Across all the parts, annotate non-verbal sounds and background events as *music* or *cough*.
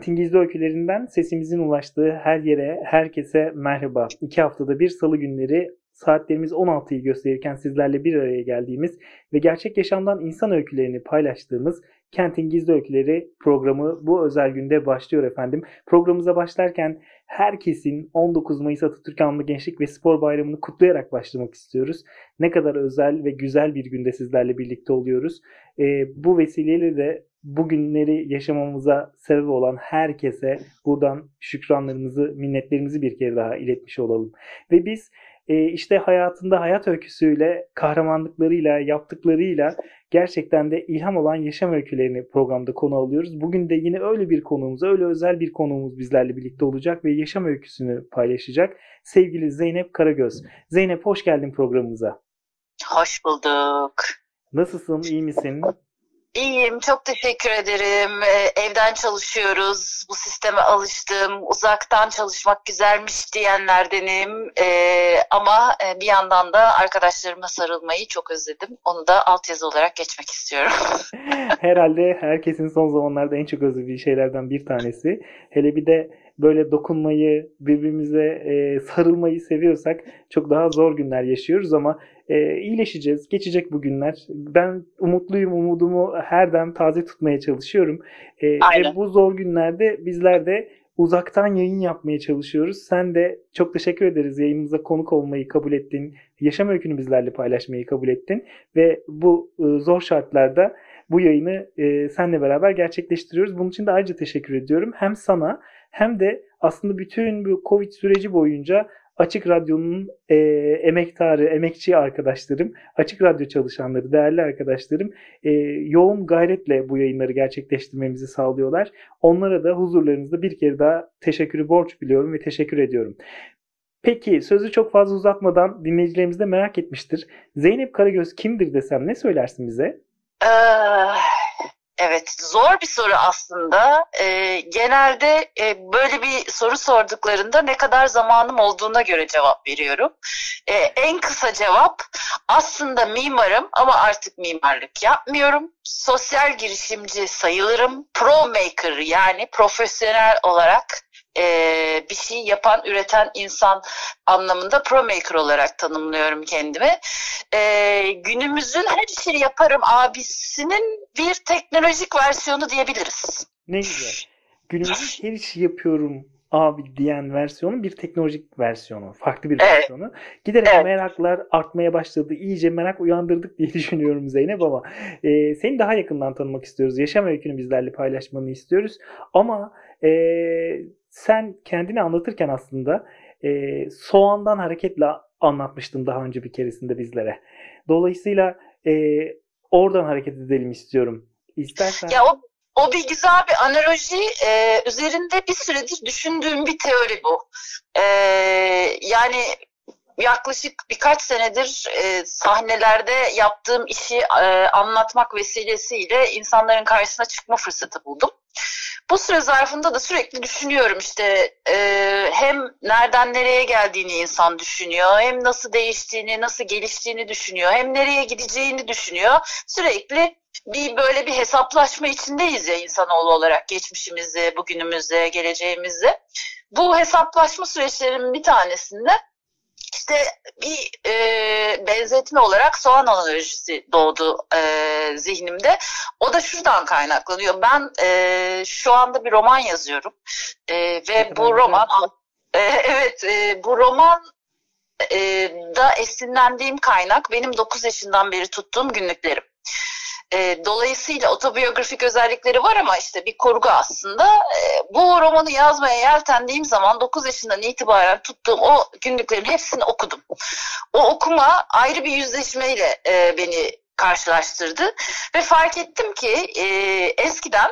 Kentin Gizli Öykülerinden sesimizin ulaştığı her yere, herkese merhaba. İki haftada bir salı günleri saatlerimiz 16'yı gösterirken sizlerle bir araya geldiğimiz ve gerçek yaşamdan insan öykülerini paylaştığımız Kentin Gizli Öyküleri programı bu özel günde başlıyor efendim. Programımıza başlarken herkesin 19 Mayıs Atatürk Anma Gençlik ve Spor Bayramı'nı kutlayarak başlamak istiyoruz. Ne kadar özel ve güzel bir günde sizlerle birlikte oluyoruz. E, bu vesileyle de bugünleri yaşamamıza sebep olan herkese buradan şükranlarımızı, minnetlerimizi bir kere daha iletmiş olalım. Ve biz e, işte hayatında hayat öyküsüyle, kahramanlıklarıyla, yaptıklarıyla gerçekten de ilham olan yaşam öykülerini programda konu alıyoruz. Bugün de yine öyle bir konuğumuz, öyle özel bir konuğumuz bizlerle birlikte olacak ve yaşam öyküsünü paylaşacak. Sevgili Zeynep Karagöz. Zeynep hoş geldin programımıza. Hoş bulduk. Nasılsın, iyi misin? İyiyim, çok teşekkür ederim. Ee, evden çalışıyoruz, bu sisteme alıştım. Uzaktan çalışmak güzelmiş diyenlerdenim. Ee, ama e, bir yandan da arkadaşlarıma sarılmayı çok özledim. Onu da altyazı olarak geçmek istiyorum. *laughs* Herhalde herkesin son zamanlarda en çok özlediği şeylerden bir tanesi. Hele bir de böyle dokunmayı, birbirimize e, sarılmayı seviyorsak çok daha zor günler yaşıyoruz ama e, iyileşeceğiz. Geçecek bu günler. Ben umutluyum. Umudumu her dem taze tutmaya çalışıyorum. E, ve bu zor günlerde bizler de uzaktan yayın yapmaya çalışıyoruz. Sen de çok teşekkür ederiz yayınımıza konuk olmayı kabul ettin. Yaşam öykünü bizlerle paylaşmayı kabul ettin. Ve bu e, zor şartlarda bu yayını e, senle beraber gerçekleştiriyoruz. Bunun için de ayrıca teşekkür ediyorum. Hem sana hem de aslında bütün bu Covid süreci boyunca Açık Radyo'nun e, emektarı, emekçi arkadaşlarım, Açık Radyo çalışanları, değerli arkadaşlarım e, yoğun gayretle bu yayınları gerçekleştirmemizi sağlıyorlar. Onlara da huzurlarınızda bir kere daha teşekkürü borç biliyorum ve teşekkür ediyorum. Peki sözü çok fazla uzatmadan dinleyicilerimiz de merak etmiştir. Zeynep Karagöz kimdir desem ne söylersin bize? Evet, zor bir soru aslında. Ee, genelde e, böyle bir soru sorduklarında ne kadar zamanım olduğuna göre cevap veriyorum. Ee, en kısa cevap aslında mimarım ama artık mimarlık yapmıyorum. Sosyal girişimci sayılırım. Pro maker yani profesyonel olarak e, bir şey yapan, üreten insan anlamında pro maker olarak tanımlıyorum kendimi. E, günümüzün her şeyi yaparım abisinin bir teknolojik versiyonu diyebiliriz. Ne güzel. Günümüzün *laughs* her işi yapıyorum abi diyen versiyonu bir teknolojik versiyonu. Farklı bir evet. versiyonu. Giderek evet. meraklar artmaya başladı. İyice merak uyandırdık diye *laughs* düşünüyorum Zeynep ama e, seni daha yakından tanımak istiyoruz. Yaşam öykünü bizlerle paylaşmanı istiyoruz. Ama e, sen kendini anlatırken aslında e, soğandan hareketle anlatmıştın daha önce bir keresinde bizlere. Dolayısıyla e, oradan hareket edelim istiyorum. İstersen... Ya o, o bir güzel bir analoji. E, üzerinde bir süredir düşündüğüm bir teori bu. E, yani yaklaşık birkaç senedir e, sahnelerde yaptığım işi e, anlatmak vesilesiyle insanların karşısına çıkma fırsatı buldum. Bu süre zarfında da sürekli düşünüyorum işte e, hem nereden nereye geldiğini insan düşünüyor, hem nasıl değiştiğini, nasıl geliştiğini düşünüyor, hem nereye gideceğini düşünüyor. Sürekli bir böyle bir hesaplaşma içindeyiz ya insanoğlu olarak geçmişimizde, bugünümüzde, geleceğimizde. Bu hesaplaşma süreçlerinin bir tanesinde işte bir e, benzetme olarak soğan analojisi doğdu e, zihnimde. O da şuradan kaynaklanıyor. Ben e, şu anda bir roman yazıyorum e, ve bu roman *laughs* e, evet e, bu roman e, da esinlendiğim kaynak benim 9 yaşından beri tuttuğum günlüklerim. E, dolayısıyla otobiyografik özellikleri var ama işte bir kurgu aslında. E, bu romanı yazmaya yeltendiğim zaman 9 yaşından itibaren tuttuğum o günlüklerin hepsini okudum. O okuma ayrı bir yüzleşmeyle e, beni karşılaştırdı ve fark ettim ki e, eskiden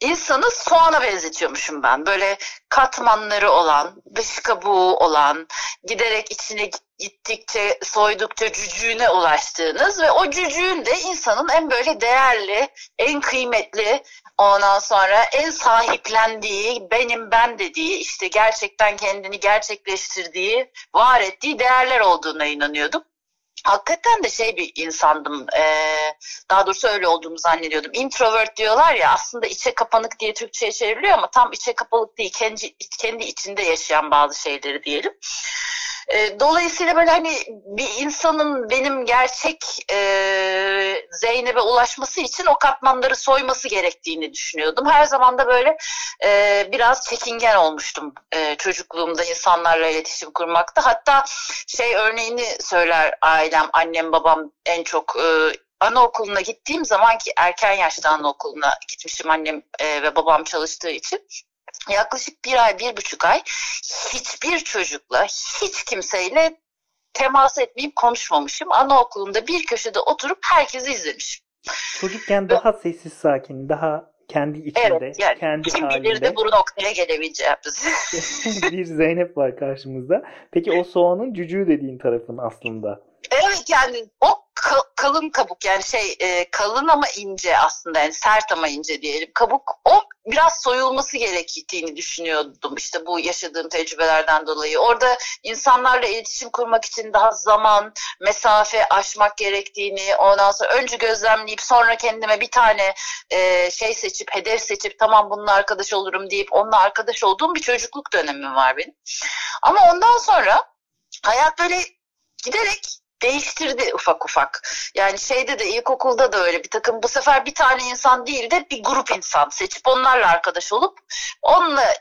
insanı soğana benzetiyormuşum ben. Böyle katmanları olan, dış kabuğu olan, giderek içine gittikçe, soydukça cücüğüne ulaştığınız ve o cücüğün de insanın en böyle değerli, en kıymetli, ondan sonra en sahiplendiği, benim ben dediği, işte gerçekten kendini gerçekleştirdiği, var ettiği değerler olduğuna inanıyordum hakikaten de şey bir insandım. Ee, daha doğrusu öyle olduğumu zannediyordum. Introvert diyorlar ya aslında içe kapanık diye Türkçe'ye çevriliyor ama tam içe kapalık değil. Kendi, kendi içinde yaşayan bazı şeyleri diyelim. E, dolayısıyla böyle hani bir insanın benim gerçek e, Zeynep'e ulaşması için o katmanları soyması gerektiğini düşünüyordum. Her zaman da böyle e, biraz çekingen olmuştum e, çocukluğumda insanlarla iletişim kurmakta. Hatta şey örneğini söyler ailem, annem, babam en çok e, anaokuluna gittiğim zaman ki erken yaşta anaokuluna gitmişim annem e, ve babam çalıştığı için yaklaşık bir ay, bir buçuk ay hiçbir çocukla, hiç kimseyle temas etmeyip konuşmamışım. Anaokulunda bir köşede oturup herkesi izlemişim. Çocukken daha sessiz sakin, daha kendi içinde, evet, yani kendi kim halinde. bilirdi bu noktaya gelebileceğimiz. *laughs* bir Zeynep var karşımızda. Peki o soğanın cücüğü dediğin tarafın aslında. Evet yani o kalın kabuk yani şey e, kalın ama ince aslında yani sert ama ince diyelim kabuk o biraz soyulması gerektiğini düşünüyordum işte bu yaşadığım tecrübelerden dolayı. Orada insanlarla iletişim kurmak için daha zaman, mesafe aşmak gerektiğini ondan sonra önce gözlemleyip sonra kendime bir tane e, şey seçip hedef seçip tamam bununla arkadaş olurum deyip onunla arkadaş olduğum bir çocukluk dönemim var benim. Ama ondan sonra hayat böyle giderek değiştirdi ufak ufak. Yani şeyde de ilkokulda da öyle bir takım bu sefer bir tane insan değil de bir grup insan seçip onlarla arkadaş olup onunla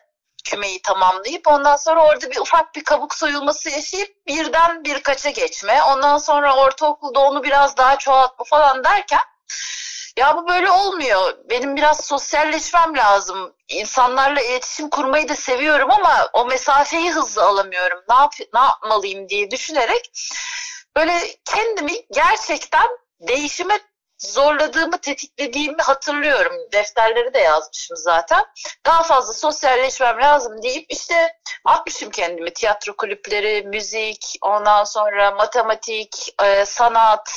kümeyi tamamlayıp ondan sonra orada bir ufak bir kabuk soyulması yaşayıp birden birkaça geçme. Ondan sonra ortaokulda onu biraz daha çoğaltma falan derken ya bu böyle olmuyor. Benim biraz sosyalleşmem lazım. İnsanlarla iletişim kurmayı da seviyorum ama o mesafeyi hızlı alamıyorum. Ne, yap ne yapmalıyım diye düşünerek böyle kendimi gerçekten değişime zorladığımı, tetiklediğimi hatırlıyorum. Defterleri de yazmışım zaten. Daha fazla sosyalleşmem lazım deyip işte atmışım kendimi. Tiyatro kulüpleri, müzik, ondan sonra matematik, e, sanat.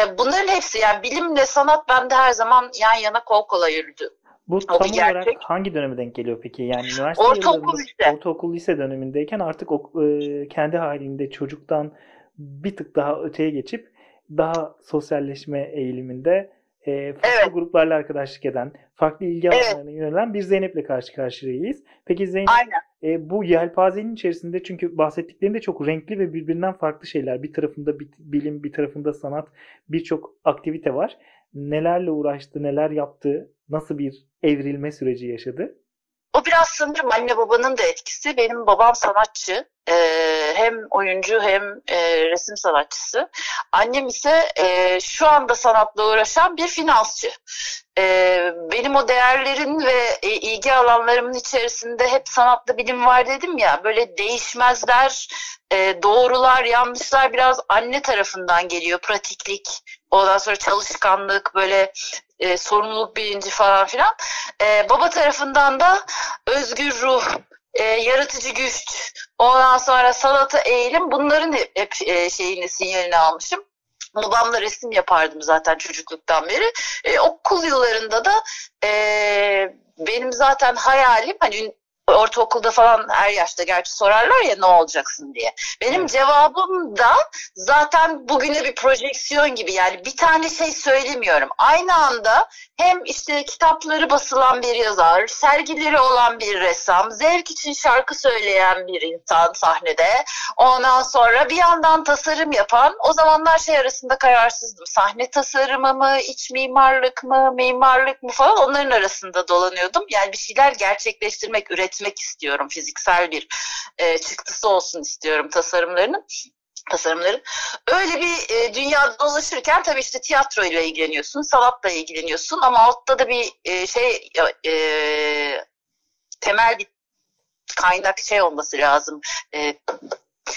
E, bunların hepsi yani bilimle sanat bende her zaman yan yana kol kola yürüdü. Bu tam olarak hangi döneme denk geliyor peki? Yani üniversite ortaokul lise. Ortaokul lise dönemindeyken artık e, kendi halinde çocuktan bir tık daha öteye geçip daha sosyalleşme eğiliminde e, farklı evet. gruplarla arkadaşlık eden, farklı ilgi evet. alanlarına yönelen bir Zeynep'le karşı karşıyayız. Peki Zeynep e, bu yelpazenin içerisinde çünkü bahsettiklerinde çok renkli ve birbirinden farklı şeyler. Bir tarafında bilim, bir tarafında sanat, birçok aktivite var. Nelerle uğraştı, neler yaptı, nasıl bir evrilme süreci yaşadı? O biraz sanırım anne babanın da etkisi. Benim babam sanatçı. Ee, hem oyuncu hem e, resim sanatçısı. Annem ise e, şu anda sanatla uğraşan bir finansçı. E, benim o değerlerin ve e, ilgi alanlarımın içerisinde hep sanatla bilim var dedim ya. Böyle değişmezler, e, doğrular, yanlışlar biraz anne tarafından geliyor. Pratiklik, ondan sonra çalışkanlık, böyle e, sorumluluk bilinci falan filan. E, baba tarafından da özgür ruh, e, yaratıcı güç, ondan sonra sanata eğilim bunların hep, hep e, şeyini sinyalini almışım. Babamla resim yapardım zaten çocukluktan beri. E, okul yıllarında da e, benim zaten hayalim hani ortaokulda falan her yaşta gerçi sorarlar ya ne olacaksın diye. Benim evet. cevabım da zaten bugüne bir projeksiyon gibi yani bir tane şey söylemiyorum. Aynı anda hem işte kitapları basılan bir yazar, sergileri olan bir ressam, zevk için şarkı söyleyen bir insan sahnede. Ondan sonra bir yandan tasarım yapan, o zamanlar şey arasında kararsızdım. Sahne tasarımı mı, iç mimarlık mı, mimarlık mı falan onların arasında dolanıyordum. Yani bir şeyler gerçekleştirmek, üretmek istiyorum. Fiziksel bir e, çıktısı olsun istiyorum tasarımlarının tasarımların. Öyle bir e, dünyada dolaşırken tabii işte tiyatro ile ilgileniyorsun, sanatla ilgileniyorsun ama altta da bir e, şey e, temel bir kaynak şey olması lazım. E,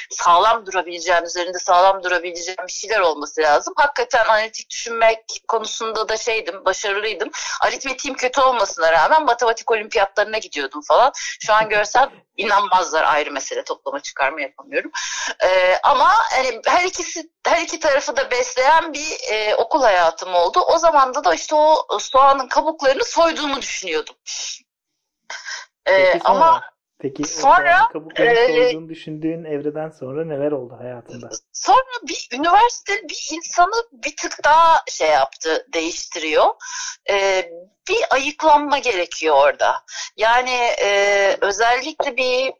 sağlam durabileceğim, üzerinde sağlam durabileceğim bir şeyler olması lazım. Hakikaten analitik düşünmek konusunda da şeydim, başarılıydım. Aritmetiğim kötü olmasına rağmen matematik olimpiyatlarına gidiyordum falan. Şu an görsem *laughs* inanmazlar ayrı mesele toplama çıkarma yapamıyorum. Ee, ama hani her ikisi her iki tarafı da besleyen bir e, okul hayatım oldu. O zaman da işte o soğanın kabuklarını soyduğumu düşünüyordum. Ee, ama peki sonra, o kabuklarını e, soyduğunu düşündüğün evreden sonra neler oldu hayatında? Sonra bir üniversite bir insanı bir tık daha şey yaptı, değiştiriyor. Ee, bir ayıklanma gerekiyor orada. Yani e, özellikle bir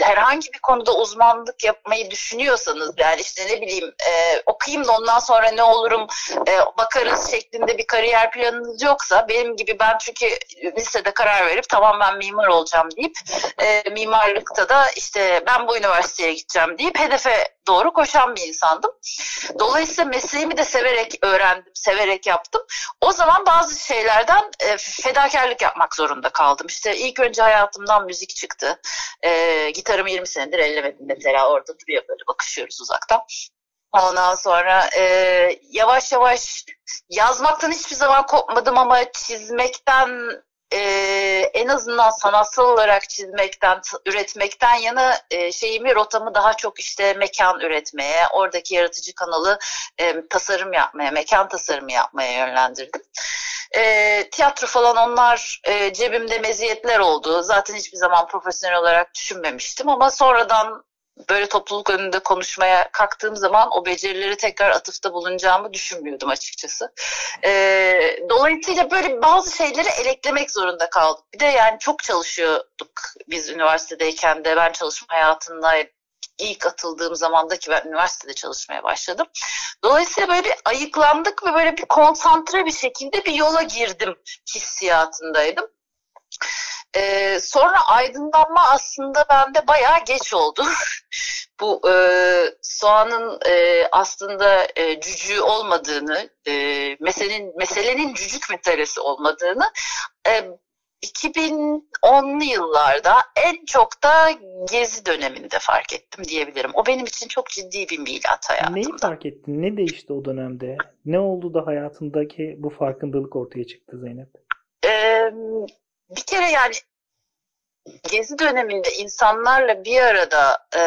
herhangi bir konuda uzmanlık yapmayı düşünüyorsanız yani işte ne bileyim e, okuyayım da ondan sonra ne olurum e, bakarız şeklinde bir kariyer planınız yoksa benim gibi ben çünkü lisede karar verip tamam ben mimar olacağım deyip e, mimarlıkta da işte ben bu üniversiteye gideceğim deyip hedefe doğru koşan bir insandım. Dolayısıyla mesleğimi de severek öğrendim, severek yaptım. O zaman bazı şeylerden e, fedakarlık yapmak zorunda kaldım. İşte ilk önce hayatımdan müzik çıktı. E, gitarımı 20 senedir ellemedim mesela orada duruyor böyle bakışıyoruz uzaktan. Ondan sonra e, yavaş yavaş yazmaktan hiçbir zaman kopmadım ama çizmekten e, en azından sanatsal olarak çizmekten, üretmekten yana e, şeyimi, rotamı daha çok işte mekan üretmeye, oradaki yaratıcı kanalı e, tasarım yapmaya, mekan tasarımı yapmaya yönlendirdim. E, tiyatro falan onlar e, cebimde meziyetler oldu. Zaten hiçbir zaman profesyonel olarak düşünmemiştim ama sonradan böyle topluluk önünde konuşmaya kalktığım zaman o becerileri tekrar atıfta bulunacağımı düşünmüyordum açıkçası. Ee, dolayısıyla böyle bazı şeyleri eleklemek zorunda kaldık. Bir de yani çok çalışıyorduk biz üniversitedeyken de ben çalışma hayatında ilk atıldığım zamandaki ben üniversitede çalışmaya başladım. Dolayısıyla böyle bir ayıklandık ve böyle bir konsantre bir şekilde bir yola girdim hissiyatındaydım. Ee, sonra aydınlanma aslında bende bayağı geç oldu. *laughs* Bu e, soğanın e, aslında e, cücüğü olmadığını, e, meselenin, meselenin cücük meselesi olmadığını e, 2010'lu yıllarda en çok da gezi döneminde fark ettim diyebilirim. O benim için çok ciddi bir milat hayatımda. Neyi fark ettin? Ne değişti o dönemde? Ne oldu da hayatındaki bu farkındalık ortaya çıktı Zeynep? Ee, bir kere yani gezi döneminde insanlarla bir arada e,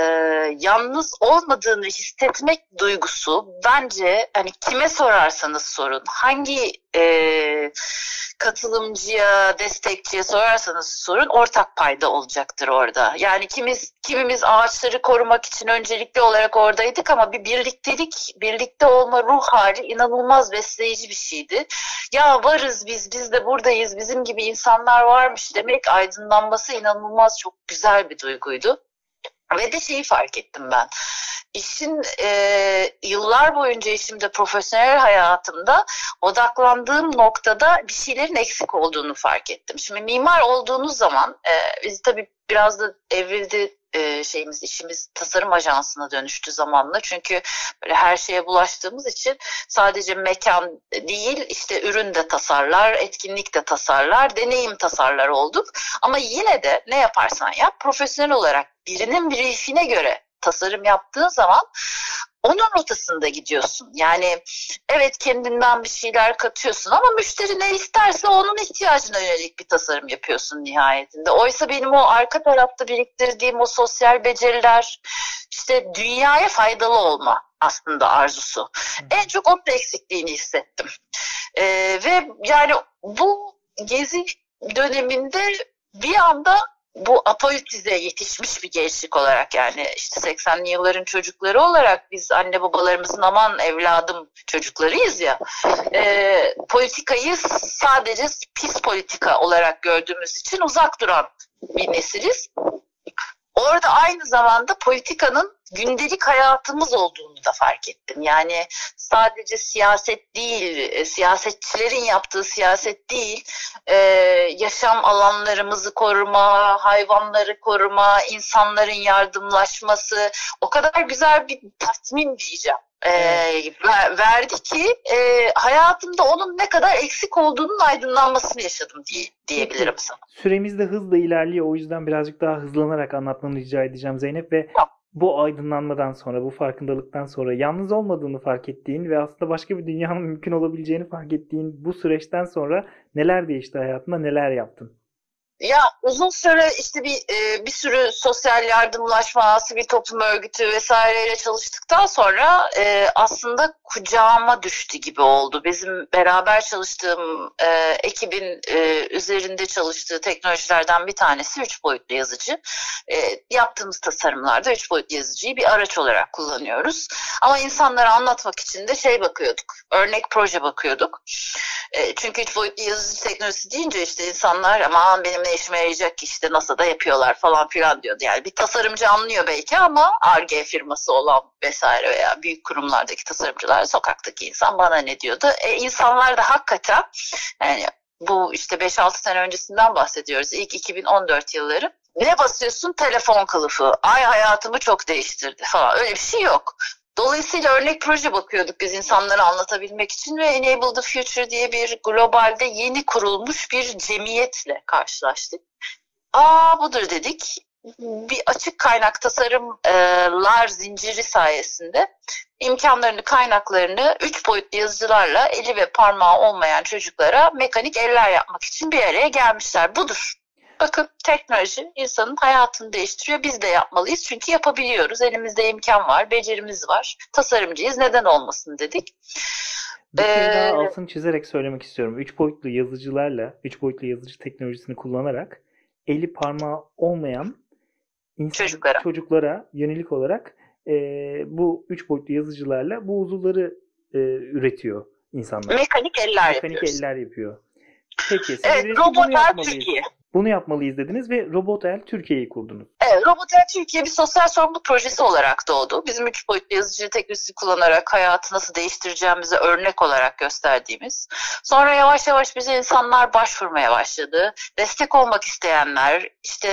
yalnız olmadığını hissetmek duygusu bence hani kime sorarsanız sorun hangi e, katılımcıya, destekçiye sorarsanız sorun ortak payda olacaktır orada. Yani kimiz kimimiz ağaçları korumak için öncelikli olarak oradaydık ama bir birliktelik, birlikte olma ruh hali inanılmaz besleyici bir şeydi. Ya varız biz, biz de buradayız, bizim gibi insanlar varmış demek aydınlanması inanılmaz çok güzel bir duyguydu. Ve de şeyi fark ettim ben işin e, yıllar boyunca işimde profesyonel hayatımda odaklandığım noktada bir şeylerin eksik olduğunu fark ettim. Şimdi mimar olduğunuz zaman e, biz tabii biraz da evrildi e, şeyimiz işimiz tasarım ajansına dönüştü zamanla. Çünkü böyle her şeye bulaştığımız için sadece mekan değil işte ürün de tasarlar, etkinlik de tasarlar, deneyim tasarlar olduk. Ama yine de ne yaparsan yap profesyonel olarak birinin briefine göre tasarım yaptığın zaman onun rotasında gidiyorsun. Yani evet kendinden bir şeyler katıyorsun ama müşteri ne isterse onun ihtiyacına yönelik bir tasarım yapıyorsun nihayetinde. Oysa benim o arka tarafta biriktirdiğim o sosyal beceriler işte dünyaya faydalı olma aslında arzusu. En çok onun eksikliğini hissettim. Ee, ve yani bu gezi döneminde bir anda bu apolitize yetişmiş bir gençlik olarak yani işte 80'li yılların çocukları olarak biz anne babalarımızın aman evladım çocuklarıyız ya e, politikayı sadece pis politika olarak gördüğümüz için uzak duran bir nesiliz. Orada aynı zamanda politikanın gündelik hayatımız olduğunu da fark ettim. Yani sadece siyaset değil, e, siyasetçilerin yaptığı siyaset değil, e, yaşam alanlarımızı koruma, hayvanları koruma, insanların yardımlaşması o kadar güzel bir tatmin diyeceğim e, verdi ki e, hayatımda onun ne kadar eksik olduğunun aydınlanmasını yaşadım diye, diyebilirim sana. Süremiz de hızla ilerliyor. O yüzden birazcık daha hızlanarak anlatmanı rica edeceğim Zeynep ve tamam. Bu aydınlanmadan sonra, bu farkındalıktan sonra yalnız olmadığını fark ettiğin ve aslında başka bir dünyanın mümkün olabileceğini fark ettiğin bu süreçten sonra neler değişti hayatında, neler yaptın? Ya uzun süre işte bir e, bir sürü sosyal yardımlaşma, sivil toplum örgütü vesaireyle çalıştıktan sonra e, aslında kucağıma düştü gibi oldu. Bizim beraber çalıştığım e, ekibin üzerinde çalıştığı teknolojilerden bir tanesi üç boyutlu yazıcı. Yaptığımız tasarımlarda üç boyutlu yazıcıyı bir araç olarak kullanıyoruz. Ama insanlara anlatmak için de şey bakıyorduk, örnek proje bakıyorduk. Çünkü üç boyutlu yazıcı teknolojisi deyince işte insanlar aman benim ki işte NASA'da yapıyorlar falan filan diyordu. Yani bir tasarımcı anlıyor belki ama ARGE firması olan vesaire veya büyük kurumlardaki tasarımcılar sokaktaki insan bana ne diyordu. E, insanlar da hakikaten yani bu işte 5-6 sene öncesinden bahsediyoruz. İlk 2014 yılları. Ne basıyorsun? Telefon kılıfı. Ay hayatımı çok değiştirdi falan. Öyle bir şey yok. Dolayısıyla örnek proje bakıyorduk biz insanlara anlatabilmek için ve Enable the Future diye bir globalde yeni kurulmuş bir cemiyetle karşılaştık. Aa budur dedik. Bir açık kaynak tasarımlar zinciri sayesinde imkanlarını, kaynaklarını üç boyutlu yazıcılarla eli ve parmağı olmayan çocuklara mekanik eller yapmak için bir araya gelmişler. Budur. Bakın teknoloji insanın hayatını değiştiriyor. Biz de yapmalıyız çünkü yapabiliyoruz. Elimizde imkan var, becerimiz var. Tasarımcıyız. Neden olmasın dedik. Bir ee, daha altını çizerek söylemek istiyorum. Üç boyutlu yazıcılarla, üç boyutlu yazıcı teknolojisini kullanarak eli parmağı olmayan insan, çocuklara. çocuklara yönelik olarak e, bu üç boyutlu yazıcılarla bu uzuvları e, üretiyor insanlar. Mekanik eller Mekanik yapıyoruz. eller yapıyor. Peki. Evet, robotlar Türkiye. Bunu yapmalıyız dediniz ve Robotel Türkiye'yi kurdunuz. Evet, Robotel Türkiye bir sosyal sorumluluk projesi olarak doğdu. Bizim üç boyutlu yazıcı teknolojisi kullanarak hayatı nasıl değiştireceğimizi örnek olarak gösterdiğimiz. Sonra yavaş yavaş bize insanlar başvurmaya başladı. Destek olmak isteyenler, işte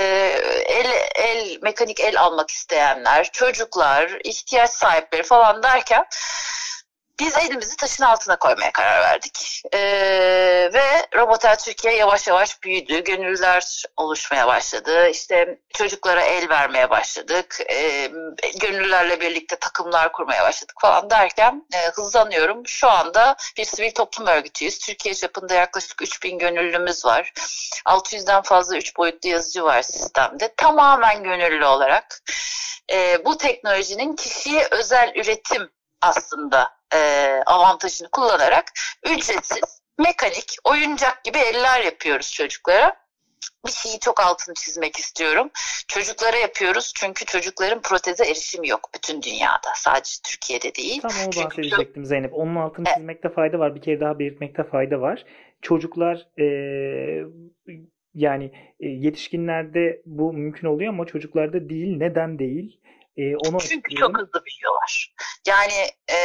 el, el mekanik el almak isteyenler, çocuklar, ihtiyaç sahipleri falan derken biz elimizi taşın altına koymaya karar verdik. Ee, ve Robotel Türkiye yavaş yavaş büyüdü. Gönüllüler oluşmaya başladı. İşte çocuklara el vermeye başladık. Ee, gönüllülerle birlikte takımlar kurmaya başladık falan derken e, hızlanıyorum. Şu anda bir sivil toplum örgütüyüz. Türkiye çapında yaklaşık 3000 gönüllümüz var. 600'den fazla 3 boyutlu yazıcı var sistemde. Tamamen gönüllü olarak. E, bu teknolojinin kişiye özel üretim aslında e, avantajını kullanarak ücretsiz, mekanik, oyuncak gibi eller yapıyoruz çocuklara. Bir şeyi çok altını çizmek istiyorum. Çocuklara yapıyoruz çünkü çocukların proteze erişimi yok bütün dünyada. Sadece Türkiye'de değil. Tam onu çünkü bahsedecektim Zeynep. Onun altını evet. çizmekte fayda var. Bir kere daha belirtmekte fayda var. Çocuklar e, yani e, yetişkinlerde bu mümkün oluyor ama çocuklarda değil. Neden değil? E, onu Çünkü çok hızlı büyüyorlar. Yani e,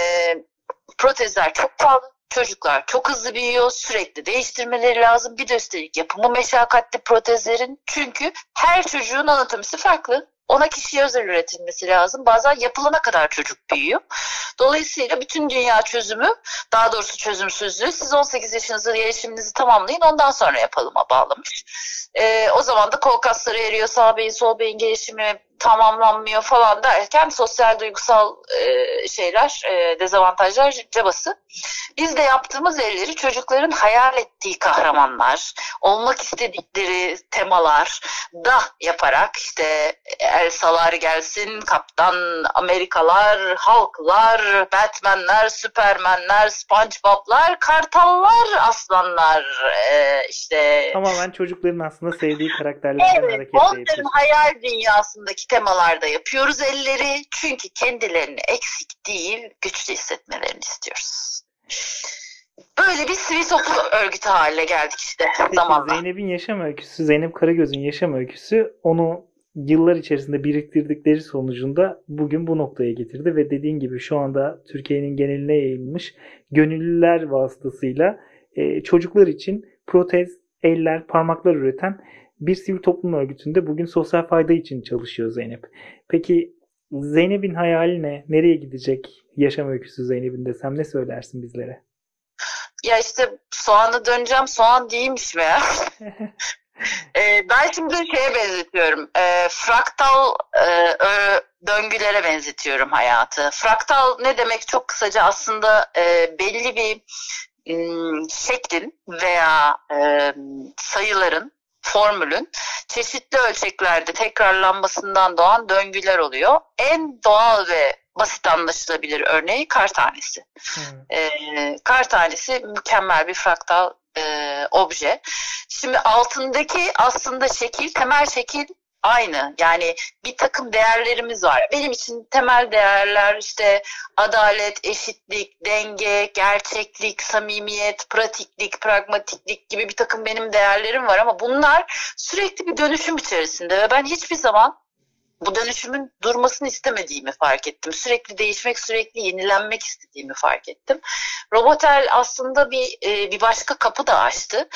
protezler çok pahalı. Çocuklar çok hızlı büyüyor. Sürekli değiştirmeleri lazım. Bir de üstelik yapımı meşakkatli protezlerin. Çünkü her çocuğun anatomisi farklı. Ona kişiye özel üretilmesi lazım. Bazen yapılana kadar çocuk büyüyor. Dolayısıyla bütün dünya çözümü, daha doğrusu çözümsüzlüğü siz 18 yaşınızı gelişiminizi tamamlayın ondan sonra yapalıma bağlamış. Ee, o zaman da kol kasları eriyor, sağ beyin, sol beyin gelişimi tamamlanmıyor falan derken sosyal duygusal e, şeyler, e, dezavantajlar cabası. Biz de yaptığımız elleri çocukların hayal ettiği kahramanlar, olmak istedikleri temalar da yaparak işte Elsa'lar gelsin, Kaptan Amerikalar, Halklar, Batman'ler, Superman'ler, SpongeBob'lar, Kartallar, Aslanlar e, işte. Tamamen çocukların aslında sevdiği karakterlerden evet, hareket onların hayal dünyasındaki temalarda yapıyoruz elleri. Çünkü kendilerini eksik değil, güçlü hissetmelerini istiyoruz. Böyle bir sivil toplum *laughs* örgütü haline geldik işte Peki, zamanla. Zeynep'in yaşam öyküsü, Zeynep Karagöz'ün yaşam öyküsü onu yıllar içerisinde biriktirdikleri sonucunda bugün bu noktaya getirdi ve dediğin gibi şu anda Türkiye'nin geneline yayılmış gönüllüler vasıtasıyla e, çocuklar için protez, eller, parmaklar üreten bir sivil toplum örgütünde bugün sosyal fayda için çalışıyor Zeynep. Peki Zeynep'in hayali ne? Nereye gidecek yaşam öyküsü Zeynep'in desem ne söylersin bizlere? Ya işte soğanı döneceğim soğan değilmiş meğer. *laughs* Ee, ben şimdi şeye benzetiyorum. Ee, fraktal e, döngülere benzetiyorum hayatı. Fraktal ne demek çok kısaca aslında e, belli bir şeklin veya e, sayıların formülün çeşitli ölçeklerde tekrarlanmasından doğan döngüler oluyor. En doğal ve basit anlaşılabilir örneği kar tanesi. Hmm. E, kar tanesi mükemmel bir fraktal e, obje. Şimdi altındaki aslında şekil, temel şekil aynı. Yani bir takım değerlerimiz var. Benim için temel değerler işte adalet, eşitlik, denge, gerçeklik, samimiyet, pratiklik, pragmatiklik gibi bir takım benim değerlerim var ama bunlar sürekli bir dönüşüm içerisinde ve ben hiçbir zaman bu dönüşümün durmasını istemediğimi fark ettim. Sürekli değişmek, sürekli yenilenmek istediğimi fark ettim. Robotel aslında bir e, bir başka kapı da açtı.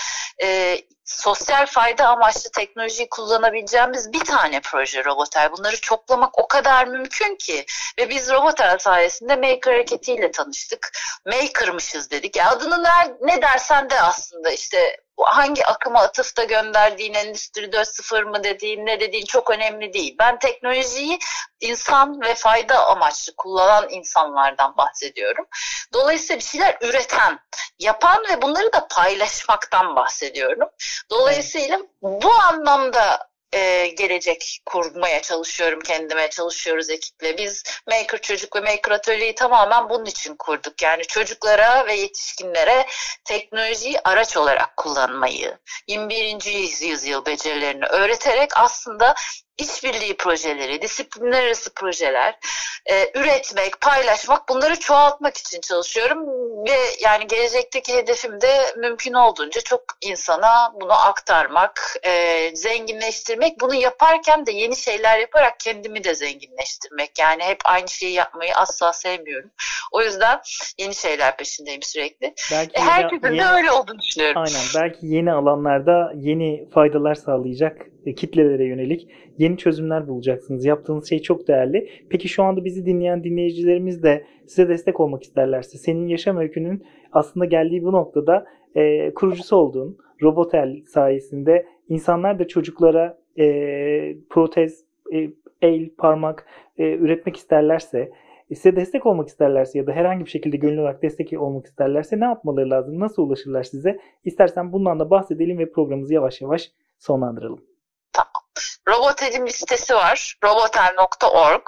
E, sosyal fayda amaçlı teknolojiyi kullanabileceğimiz bir tane proje Robotel. Bunları çoklamak o kadar mümkün ki. Ve biz Robotel sayesinde Maker hareketiyle tanıştık. Maker'mışız dedik. Ya adını ne, ne dersen de aslında işte hangi akıma atıfta gönderdiğin, Endüstri 4.0 mı dediğin, ne dediğin çok önemli değil. Ben teknolojiyi insan ve fayda amaçlı kullanan insanlardan bahsediyorum. Dolayısıyla bir şeyler üreten, yapan ve bunları da paylaşmaktan bahsediyorum. Dolayısıyla bu anlamda e, gelecek kurmaya çalışıyorum kendime çalışıyoruz ekiple. Biz Maker Çocuk ve Maker Atölye'yi tamamen bunun için kurduk. Yani çocuklara ve yetişkinlere teknolojiyi araç olarak kullanmayı, 21. yüzyıl becerilerini öğreterek aslında işbirliği projeleri, disiplinler arası projeler, e, üretmek, paylaşmak bunları çoğaltmak için çalışıyorum ve yani gelecekteki hedefim de mümkün olduğunca çok insana bunu aktarmak, e, zenginleştirmek. Bunu yaparken de yeni şeyler yaparak kendimi de zenginleştirmek. Yani hep aynı şeyi yapmayı asla sevmiyorum. O yüzden yeni şeyler peşindeyim sürekli. Belki e, Herkesin yeni, de öyle olduğunu düşünüyorum. Aynen. Belki yeni alanlarda yeni faydalar sağlayacak kitlelere yönelik yeni çözümler bulacaksınız. Yaptığınız şey çok değerli. Peki şu anda bizi dinleyen dinleyicilerimiz de size destek olmak isterlerse senin yaşam öykünün aslında geldiği bu noktada e, kurucusu olduğun Robotel sayesinde insanlar da çocuklara e, protez, e, el, parmak e, üretmek isterlerse size destek olmak isterlerse ya da herhangi bir şekilde gönüllü olarak destek olmak isterlerse ne yapmaları lazım? Nasıl ulaşırlar size? İstersen bundan da bahsedelim ve programımızı yavaş yavaş sonlandıralım. Robotel'in bir sitesi var. robotel.org.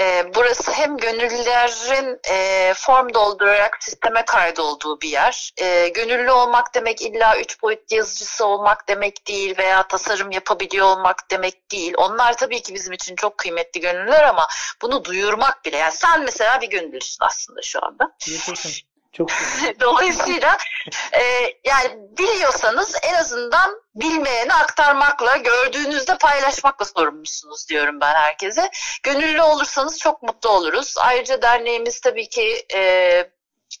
E, burası hem gönüllülerin e, form doldurarak sisteme kaydolduğu bir yer. E, gönüllü olmak demek illa üç boyutlu yazıcısı olmak demek değil veya tasarım yapabiliyor olmak demek değil. Onlar tabii ki bizim için çok kıymetli gönüllüler ama bunu duyurmak bile. Yani sen mesela bir gönüllüsün aslında şu anda. Yaşasın. Çok *laughs* Dolayısıyla e, yani biliyorsanız en azından bilmeyeni aktarmakla, gördüğünüzde paylaşmakla sorumlusunuz diyorum ben herkese. Gönüllü olursanız çok mutlu oluruz. Ayrıca derneğimiz tabii ki e,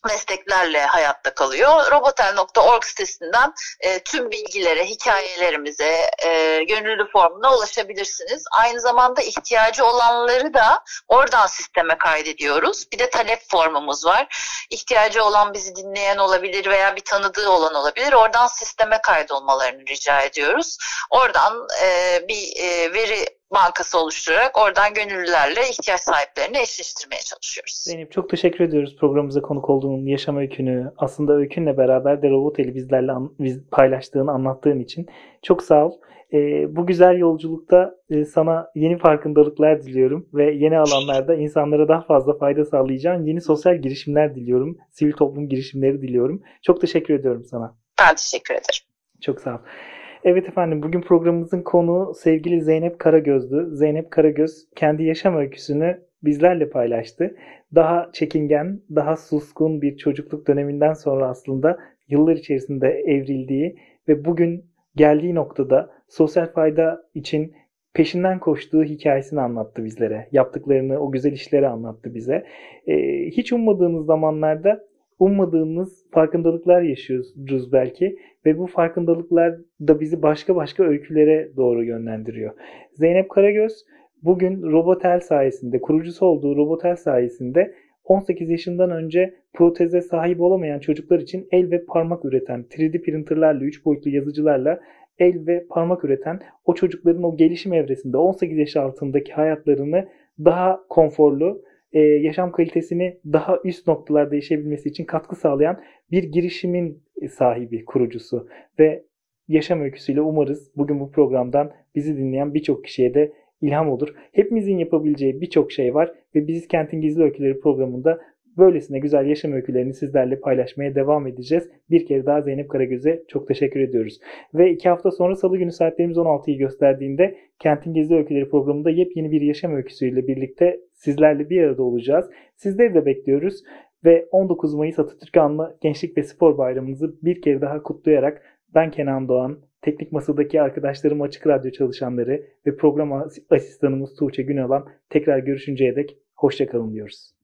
mesleklerle hayatta kalıyor. Robotel.org sitesinden e, tüm bilgilere, hikayelerimize, e, gönüllü formuna ulaşabilirsiniz. Aynı zamanda ihtiyacı olanları da oradan sisteme kaydediyoruz. Bir de talep formumuz var. İhtiyacı olan bizi dinleyen olabilir veya bir tanıdığı olan olabilir. Oradan sisteme kaydolmalarını rica ediyoruz. Oradan e, bir e, veri bankası oluşturarak oradan gönüllülerle ihtiyaç sahiplerini eşleştirmeye çalışıyoruz. Zeynep çok teşekkür ediyoruz programımıza konuk olduğun yaşam öykünü, aslında öykünle beraber de Roboteli bizlerle an, biz paylaştığın, anlattığın için. Çok sağ ol. E, bu güzel yolculukta e, sana yeni farkındalıklar diliyorum ve yeni alanlarda insanlara daha fazla fayda sağlayacağın yeni sosyal girişimler diliyorum. Sivil toplum girişimleri diliyorum. Çok teşekkür ediyorum sana. Ben teşekkür ederim. Çok sağ ol. Evet efendim bugün programımızın konuğu sevgili Zeynep Karagöz'dü. Zeynep Karagöz kendi yaşam öyküsünü bizlerle paylaştı. Daha çekingen, daha suskun bir çocukluk döneminden sonra aslında yıllar içerisinde evrildiği ve bugün geldiği noktada sosyal fayda için peşinden koştuğu hikayesini anlattı bizlere. Yaptıklarını, o güzel işleri anlattı bize. Ee, hiç ummadığınız zamanlarda ummadığımız farkındalıklar yaşıyoruz belki ve bu farkındalıklar da bizi başka başka öykülere doğru yönlendiriyor. Zeynep Karagöz bugün Robotel sayesinde, kurucusu olduğu Robotel sayesinde 18 yaşından önce proteze sahip olamayan çocuklar için el ve parmak üreten, 3D printerlarla, 3 boyutlu yazıcılarla el ve parmak üreten o çocukların o gelişim evresinde 18 yaş altındaki hayatlarını daha konforlu, e, yaşam kalitesini daha üst noktalarda yaşayabilmesi için katkı sağlayan bir girişimin sahibi, kurucusu ve yaşam öyküsüyle umarız bugün bu programdan bizi dinleyen birçok kişiye de ilham olur. Hepimizin yapabileceği birçok şey var ve biz Kentin Gizli Öyküleri programında böylesine güzel yaşam öykülerini sizlerle paylaşmaya devam edeceğiz. Bir kere daha Zeynep Karagöz'e çok teşekkür ediyoruz. Ve iki hafta sonra salı günü saatlerimiz 16'yı gösterdiğinde Kentin Gizli Öyküleri programında yepyeni bir yaşam öyküsüyle birlikte sizlerle bir arada olacağız. Sizleri de bekliyoruz ve 19 Mayıs Atatürk Anma Gençlik ve Spor Bayramımızı bir kere daha kutlayarak ben Kenan Doğan, teknik masadaki arkadaşlarım Açık Radyo çalışanları ve program asistanımız Tuğçe Günalan tekrar görüşünceye dek hoşçakalın diyoruz.